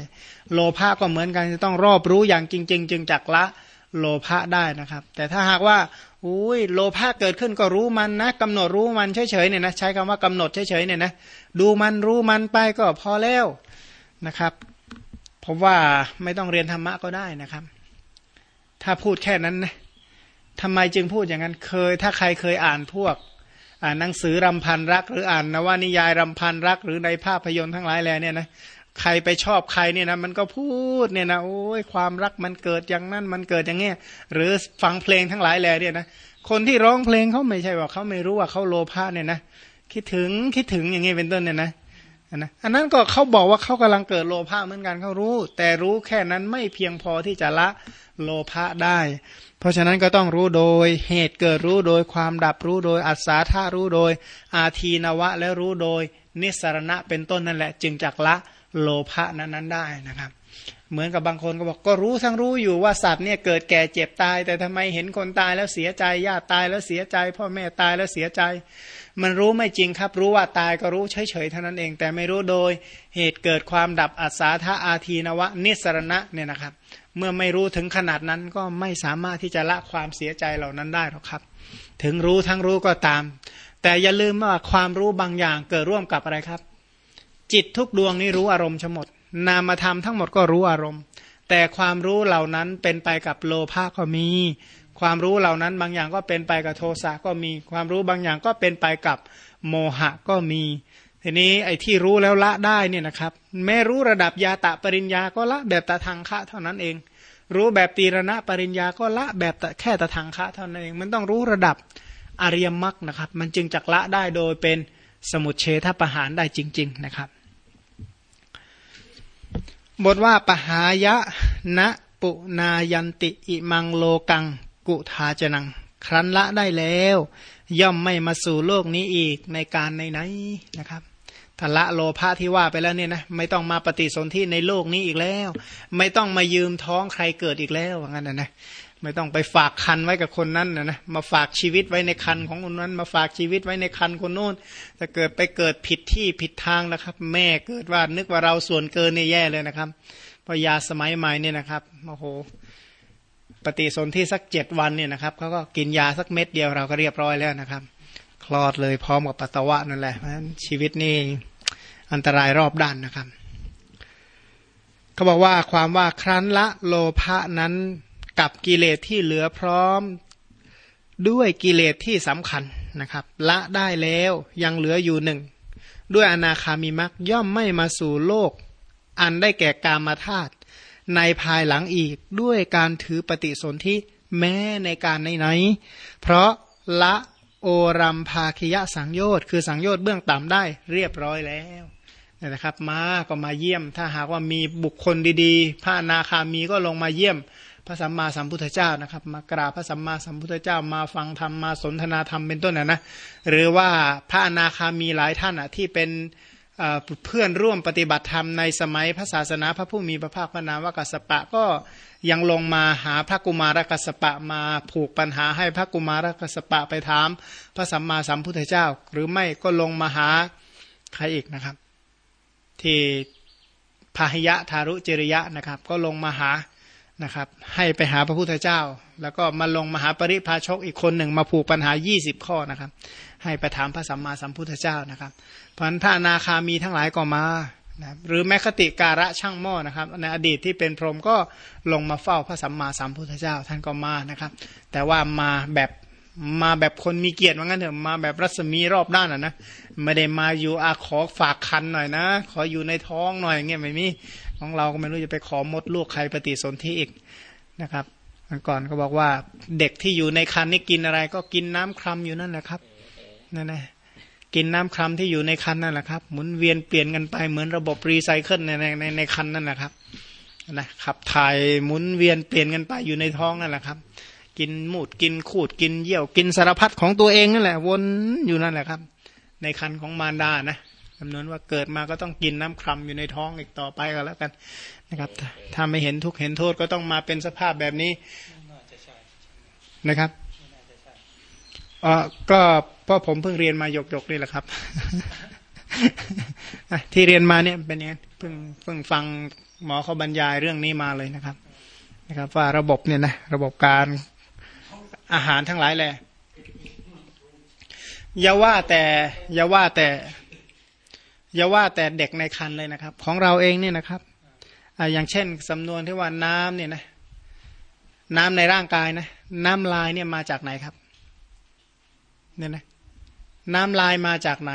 โลภะก็เหมือนกันจะต้องรอบรู้อย่างจริง ๆ จึงจักละโลภะได้นะครับ แต่ถ้าหากว่าอุ้ยโลภะเกิดขึ้นก็รู้มันนะกำหนดรู้มันเฉยๆเนี่ยนะใช้คำว่ากำหนดเฉยๆเนี่ยนะดูมันรู้มันไปก็พอแล้วนะครับผมว่าไม่ต้องเรียนธรรมะก็ได้นะครับ ถ้าพูดแค่นั้นนะทำไมจึงพูดอย่างนั้นเคย ถ้าใครเคยอ่านพวก อ่านหนังสือรำพันรัก หรืออ่านนวนิยายรำพันรัก หรือในภาพยนตร์ทั้งหลายแหล่เนี่ยนะใครไปชอบใครเนี่ยนะมันก็พูดเนี่ยนะโอ้ยความรักมันเกิดอย่างนั้นมันเกิดอย่างเงี้ยหรือฟังเพลงทั้งหลายแหล่เนี่ยนะคนที่ร้องเพลงเขาไม่ใช่ว่าเขาไม่รู้ว่าเขาโลภะเนี่ยนะคิดถึงคิดถึงอย่างเงี้เป็นต้นเนี่ยนะนะอันนั้นก็เขาบอกว่าเขากำลังเกิดโลภะเหมือนกันเขารู้ แต่รู้แค่นั้นไม่เพียงพอที่จะละโลภะได้ เพราะฉะนั้นก็ต้องรู้โดยเหตุเกิดรู้โดยความดับรู้โดยอัศาธารู้โดย อาทีนวะและรู้โดย นิสรณะเป็นต้นนั่นแหละ จึงจักละโลภะนั้นนั้นได้นะครับ เหมือนกับบางคนก็บอกก็รู้ทั้งรู้อยู่ว่าสัตว์เนี่ยเกิดแก่เจ็บตาย แต่ทำไมเห็นคนตายแล้วเสียใจญาติตายแล้วเสียใจ พ่อแม่ตายแล้วเสียใจ มันรู้ไม่จริงครับ รู้ว่าตายก็รู้เฉยๆเท่านั้นเอง แต่ไม่รู้โดยเหตุเกิดความดับอัศาธาอาทีนวะ นิสรณะเนี่ยนะครับ เมื่อไม่รู้ถึงขนาดนั้นก็ไม่สามารถที่จะละความเสียใจเหล่านั้นได้หรอกครับ ถึงรู้ทั้งรู้ก็ตาม แต่อย่าลืมว่าความรู้บางอย่างเกิดร่วมกับอะไรครับ จิตทุกดวงนี้รู้อารมณ์ทั้งหมด นามธรรมทั้งหมดก็รู้อารมณ์ แต่ความรู้เหล่านั้นเป็นไปกับโลภะก็มี ความรู้เหล่านั้นบางอย่างก็เป็นไปกับโทสะก็มี ความรู้บางอย่างก็เป็นไปกับโมหะก็มี ทีนี้ไอ้ที่รู้แล้วละได้เนี่ยนะครับ แม้รู้ระดับยาตะปริญญาก็ละแบบตะทางคะเท่านั้นเอง รู้แบบตีรณะปริญญาก็ละแบบแค่ตะทางคะเท่านั้นเอง มันต้องรู้ระดับอริยมรรคนะครับ มันจึงจักละได้โดยเป็นสมุทเฉทประหารได้จริง ๆ นะครับ บทว่าปหายะนะปุนายันติอิมังโลกัง กุทาจนัง ครั้นละได้แล้ว ย่อมไม่มาสู่โลกนี้อีกในการในไหนนะครับ ถ้าละโลภะที่ว่าไปแล้วเนี่ยนะไม่ต้องมาปฏิสนธิในโลกนี้อีกแล้ว ไม่ต้องมายืมท้องใครเกิดอีกแล้วว่างั้นนะนะไม่ต้องไปฝากคันไว้กับคนนั้นนะนะมาฝากชีวิตไว้ในคันของคนนั้น มาฝากชีวิตไว้ในคันคนโน้นจะเกิดไปเกิดผิดที่ผิดทางนะครับ แม่เกิดว่านึกว่าเราส่วนเกินเนี่ยแย่เลยนะครับพอยาสมัยใหม่เนี่ยนะครับโอ้โหปฏิสนธิสักเจ็ดวันเนี่ยนะครับเขาก็กินยาสักเม็ดเดียวเราก็เรียบร้อยแล้วนะครับ คลอดเลยพร้อมกับปัสสาวะนั่นแหละเพราะฉะนั้นชีวิตนี่อันตรายรอบด้านนะครับเขาบอกว่าความว่าครั้นละโลภะนั้นกับกิเลสที่เหลือพร้อมด้วยกิเลสที่สำคัญนะครับ ละได้แล้วยังเหลืออยู่หนึ่งด้วยอนาคามีมักย่อมไม่มาสู่โลก อันได้แก่กามาธาตุในภายหลังอีกด้วยการถือปฏิสนธิแม้ในการไหนๆเพราะละ โอรัมภาคิยะสังโยชน์คือสังโยชน์เบื้องต่ำได้เรียบร้อยแล้วนะครับมาก็มาเยี่ยม ถ้าหากว่ามีบุคคลดีๆ พระนาคามีก็ลงมาเยี่ยมพระสัมมาสัมพุทธเจ้านะครับ มากราบพระสัมมาสัมพุทธเจ้ามาฟังธรรมมาสนทนาธรรมเป็นต้นนะนะหรือว่าพระอนาคามีหลายท่านอะที่เป็น เพื่อนร่วมปฏิบัติธรรมในสมัยพระศาสนาพระผู้มีพระภาคพระนามวากัสปะก็ยังลงมาหาพระกุมารกัสปะมาผูกปัญหาให้พระกุมารกัสปะไปถามพระสัมมาสัมพุทธเจ้า หรือไม่ก็ลงมาหาใครอีกนะครับ ที่พาหิยะทารุจริยะนะครับ ก็ลงมาหานะครับ ให้ไปหาพระพุทธเจ้า แล้วก็มาลงมาหาปริพาชกอีกคนหนึ่งมาผูกปัญหา 20 ข้อนะครับ ให้ไปถามพระสัมมาสัมพุทธเจ้านะครับ เพราะพระนาคามีทั้งหลายก็มานะหรือแมคติการะช่างหม้อนะครับ ในอดีตที่เป็นพรหมก็ลงมาเฝ้าพระสัมมาสัมพุทธเจ้าท่านก็มานะครับ แต่ว่ามาแบบมาแบบคนมีเกียรติว่างั้นเถอะมาแบบรัศมีรอบด้านอะนะไม่ได้มาอยู่อาขอฝากคันหน่อยนะ ขออยู่ในท้องหน่อยเงี้ยไม่มีของเราก็ไม่รู้จะไปขอมดลูกใครปฏิสนธิอีกนะครับมันก่อนก็บอกว่าเด็กที่อยู่ในคันนี่กินอะไร ก็กินน้ำครัมอยู่นั่นแหละครับ นั่นแหละกินน้ำครัมที่อยู่ในคันนั่นแหละครับหมุนเวียนเปลี่ยนกันไปเหมือนระบบรีไซเคิลในในในในคันนั่นแหละครับนะขับถ่ายหมุนเวียนเปลี่ยนกันไปอยู่ในท้องนั่นแหละครับ กินหมูดกินขูดกินเยี่ยวกินสารพัดของตัวเองนั่นแหละ วนอยู่นั่นแหละครับ ในคันของมารดานะจำนวนว่าเกิดมาก็ต้องกินน้ำครัมอยู่ในท้องอีกต่อไปก็แล้วกันนะครับ ถ้าไม่เห็นทุกเห็นโทษก็ต้องมาเป็นสภาพแบบนี้นะครับอ๋อก็ พราะผมเพิ่งเรียนมาหยกหยกนี่แหละครับ ที่เรียนมาเนี่ยเป็นยังเพิ่งเพิ่งฟังหมอเขาบรรยายเรื่องนี้มาเลยนะครับ นะครับ ว่าระบบเนี่ยนะระบบการอาหารทั้งหลายแหละอย่าว่าแต่อย่าว่าแต่อย่าว่าแต่เด็กในคันเลยนะครับ ของเราเองเนี่ยนะครับอย่างเช่นสำนวนที่ว่าน้ำเนี่ยนะน้ำในร่างกายนะ น้ำลายเนี่ยมาจากไหนครับเนี่ยนะ น้ำลายมาจากไหน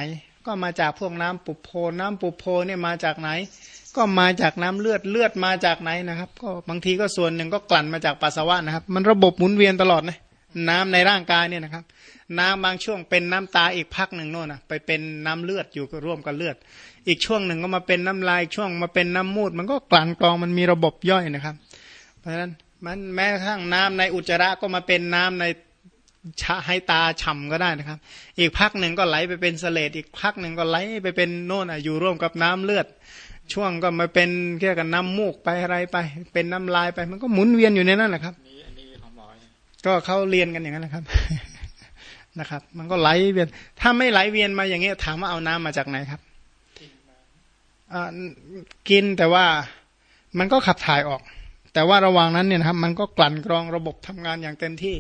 ก็มาจากพวกน้ำปุโพน้ำปุโพเนี่ยมาจากไหน ก็มาจากน้ำเลือดเลือดมาจากไหนนะครับ ก็บางทีก็ส่วนหนึ่งก็กลั่นมาจากปัสสาวะนะครับ มันระบบหมุนเวียนตลอดนะน้ำในร่างกายเนี่ยนะครับ น้ำบางช่วงเป็นน้ำตาอีกพักหนึ่งโน่นนะไปเป็นน้ำเลือดอยู่ร่วมกับเลือด อีกช่วงหนึ่งก็มาเป็นน้ำลายช่วงมาเป็นน้ำมูด มันก็กลั่นกรองมันมีระบบย่อยนะครับ เพราะฉะนั้นมันแม้กระทั่งน้ำในอุจจาระก็มาเป็นน้ำใน ชะให้ตาฉ่าก็ได้นะครับ อีกพักหนึ่งก็ไหลไปเป็นเสลดอีกพักหนึ่งก็ไหลไปเป็นโน่นอะอยู่ร่วมกับน้ำเลือด ช่วงก็มาเป็นเกี่ยวกับน้ำมูกไปอะไรไป เป็นน้ำลายไป มันก็หมุนเวียนอยู่ในนั้นแหละครับนี่อันนี้ของหมอก็เขาเรียนกันอย่างนั้นนะครับนะครับ มันก็ไหลเวียน ถ้าไม่ไหลเวียนมาอย่างเงี้ยถามว่าเอาน้ำมาจากไหนครับกินแต่ว่ามันก็ขับถ่ายออก แต่ว่าระหว่างนั้นเนี่ยนะครับ มันก็กลั่นกรองระบบทำงานอย่างเต็มที่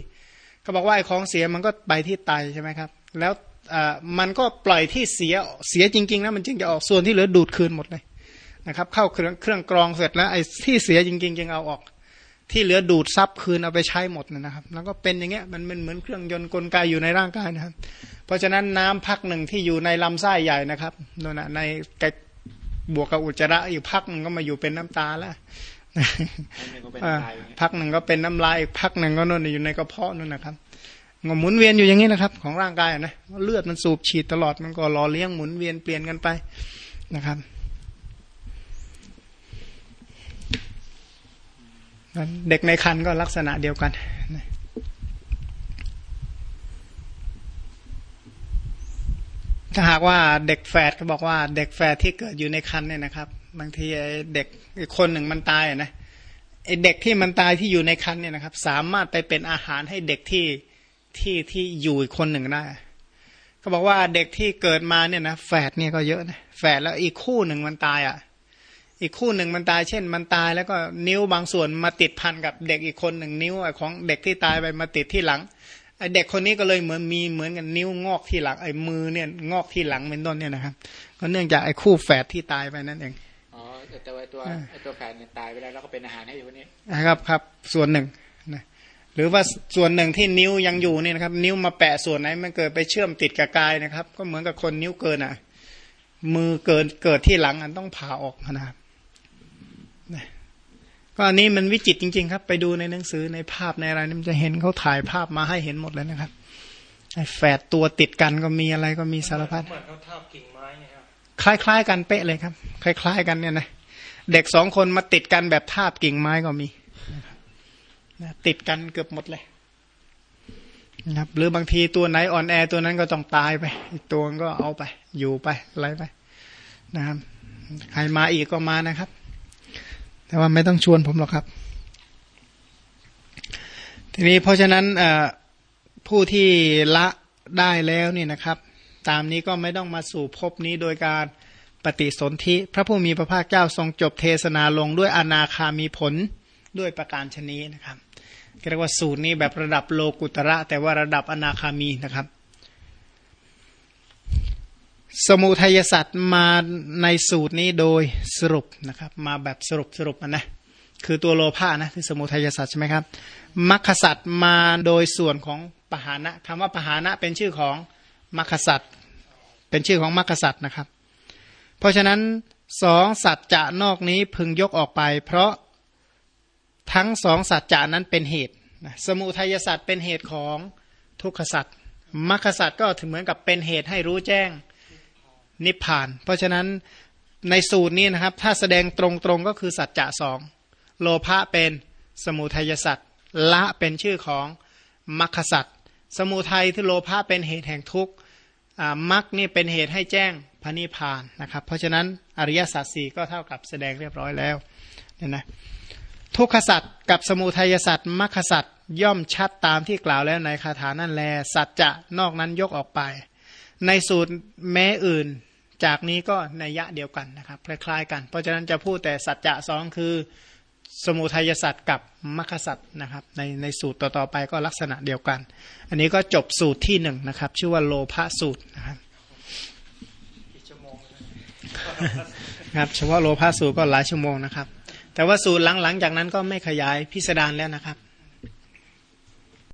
เขาบอกว่าไอ้ของเสียมันก็ไปที่ไตใช่ไหมครับ แล้วมันก็ปล่อยที่เสียเสียจริงๆนะมันจึงจะออกส่วนที่เหลือดูดคืนหมดเลยนะครับ เข้าเครื่องเครื่องกรองเสร็จแล้วไอ้ที่เสียจริงๆจึงเอาออก ที่เหลือดูดซับคืนเอาไปใช้หมดนะครับ แล้วก็เป็นอย่างเงี้ยมันเหมือนเครื่องยนต์กลไกอยู่ในร่างกายนะครับ เพราะฉะนั้นน้ำพักหนึ่งที่อยู่ในลำไส้ใหญ่นะครับนั่นนะในบวกกับอุจจาระอยู่พักหนึ่งก็มาอยู่เป็นน้ำตาแล้ว พักหนึ่งก็เป็นน้ำลายอีกพักหนึ่งก็นอนอยู่ในกระเพาะนั่นนะครับงหมุนเวียนอยู่อย่างนี้นะครับ ของร่างกายนะเลือดมันสูบฉีดตลอดมันก็รอเลี้ยงหมุนเวียนเปลี่ยนกันไปนะครับเด็กในคันก็ลักษณะเดียวกันถ้าหากว่าเด็กแฝดเขาบอกว่าเด็กแฝดที่เกิดอยู่ในคันเนี่ยนะครับ บางทีเด็กอีกคนหนึ่งมันตายนะไอเด็กที่มันตายที่อยู่ในคันเนี่ยนะครับ สามารถไปเป็นอาหารให้เด็กที่ที่ที่อยู่อีกคนหนึ่งได้เขาบอกว่าเด็กที่เกิดมาเนี่ยนะแฝดเนี่ยก็เยอะนะแฝดแล้วอีกคู่หนึ่งมันตายอะ่ะ อีกคู่หนึ่งมันตาย เช่น มันตายแล้วก็นิ้วบางส่วนมาติดพันกับเด็กอีกคนหนึ่งนิ้วของเด็กที่ตายไปมาติดที่หลังไอเด็กคนนี้ก็เลยเหมือนมีเหมือนกันนิ้วงอกที่หลังไอ้มือเนี่ยงอกที่หลังเป็นต้นเนี่ยนะครับ ก็เนื่องจากไอ้คู่แฝดที่ตายไปนั่นเอง แต่ว่าตัวไอ้ตัวแฝดเนี่ยตายไปแล้วแล้วก็เป็นอาหารให้อยู่นี้นะครับครับ ส่วนหนึ่งนะหรือว่าส่วนหนึ่งที่นิ้วยังอยู่นี่นะครับ นิ้วมาแปะส่วนไหนมันเกิดไปเชื่อมติดกับกายนะครับ ก็เหมือนกับคนนิ้วเกินอะ มือเกินเกิดที่หลังอันต้องผ่าออกนะครับก็อันนี้มันวิจิตจริง ๆ ครับ ไปดูในหนังสือในภาพในอะไรมันจะเห็นเขาถ่ายภาพมาให้เห็นหมดเลยนะครับไอ้แฝดตัวติดกันก็มีอะไรก็มีสารพัดเหมือนเขาทาบกิ่งไม้เนี่ยครับคล้าย ๆ กันเป๊ะเลยครับ คล้าย ๆ กันเนี่ยนะ เด็กสองคนมาติดกันแบบทาบกิ่งไม้ก็มีติดกันเกือบหมดเลยนะครับหรือบางทีตัวไหนอ่อนแอตัวนั้นก็ต้องตายไป อีกตัวก็เอาไป อยู่ไปอะไรไป นะครับใครมาอีกก็มานะครับ แต่ว่าไม่ต้องชวนผมหรอกครับ ทีนี้เพราะฉะนั้นผู้ที่ละได้แล้วนี่นะครับ ตามนี้ก็ไม่ต้องมาสู่ภพนี้โดยการ ฏิสนธิพระผู้มีพระภาคเจ้าทรงจบเทศนาลงด้วยอนาคามีผลด้วยประการชนีนะครับเรียกว่าสูตรนี้แบบระดับโลกุตระ แต่ว่าระดับอนาคามีนะครับ สมุทัยสัตว์มาในสูตรนี้โดยสรุปนะครับ มาแบบสรุปสรุปนะคือตัวโลภะนะคือสมุทัยสัตว์ใช่ไหมครับมัคคสัตว์มาโดยส่วนของปหานะคำว่าปหานะเป็นชื่อของมัคคสัตว์เป็นชื่อของมัคคสัตว์นะครับ เพราะฉะนั้นสองสัตว์จะนอกนี้พึงยกออกไป เพราะทั้งสองสัตว์จานั้นเป็นเหตุ สมุทัยสัตว์เป็นเหตุของทุกขสัตว์มัคคสัตว์ก็ถึงเหมือนกับเป็นเหตุให้รู้แจ้งนิพพาน เพราะฉะนั้นในสูตรนี้นะครับ ถ้าแสดงตรงๆก็คือสัจจะสองโลภะเป็นสมุทัยสัตว์ละเป็นชื่อของมรรคสัตว์สมุทัยที่โลภะเป็นเหตุแห่งทุกข์มรรคนี่เป็นเหตุให้แจ้ง พระนิพพานนะครับ เพราะฉะนั้นอริยสัจสี่ก็เท่ากับแสดงเรียบร้อยแล้วเนี่ยนะทุกขสัตว์กับสมุทัยสัตว์มรรคสัตว์ย่อมชัดตามที่กล่าวแล้วในคาถานั่นแล สัจจะนอกนั้นยกออกไป ในสูตรแม้อื่น จากนี้ก็ในยะเดียวกันนะครับคล้ายๆกัน เพราะฉะนั้นจะพูดแต่สัจจะสองคือสมุทัยสัตว์กับมรรคสัตว์นะครับในในสูตรต่อๆไปก็ลักษณะเดียวกัน อันนี้ก็จบสูตรที่หนึ่งนะครับ ชื่อว่าโลภะสูตรนะครับ ครับเฉพาะโลภะสูตรก็หลายชั่วโมงนะครับ แต่ว่าสูตรหลังๆจากนั้นก็ไม่ขยายพิสดารแล้วนะครับ